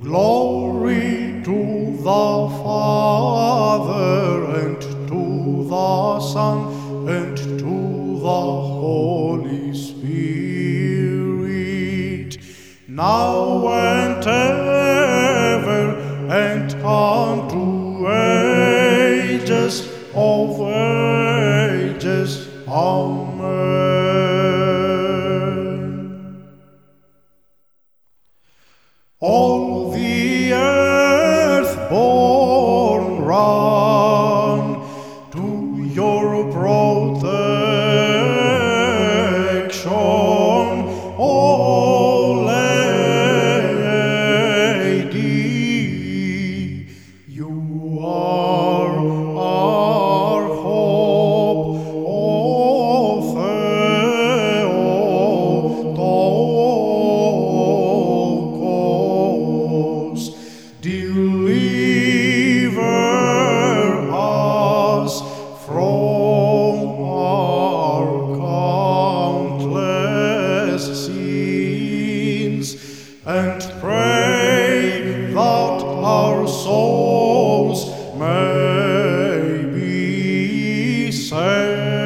Glory to the Father and to the Son and to the Holy Spirit, now and ever and unto ages of ages. Amen. All run to your protection, O Lady. You are and pray that our souls may be saved.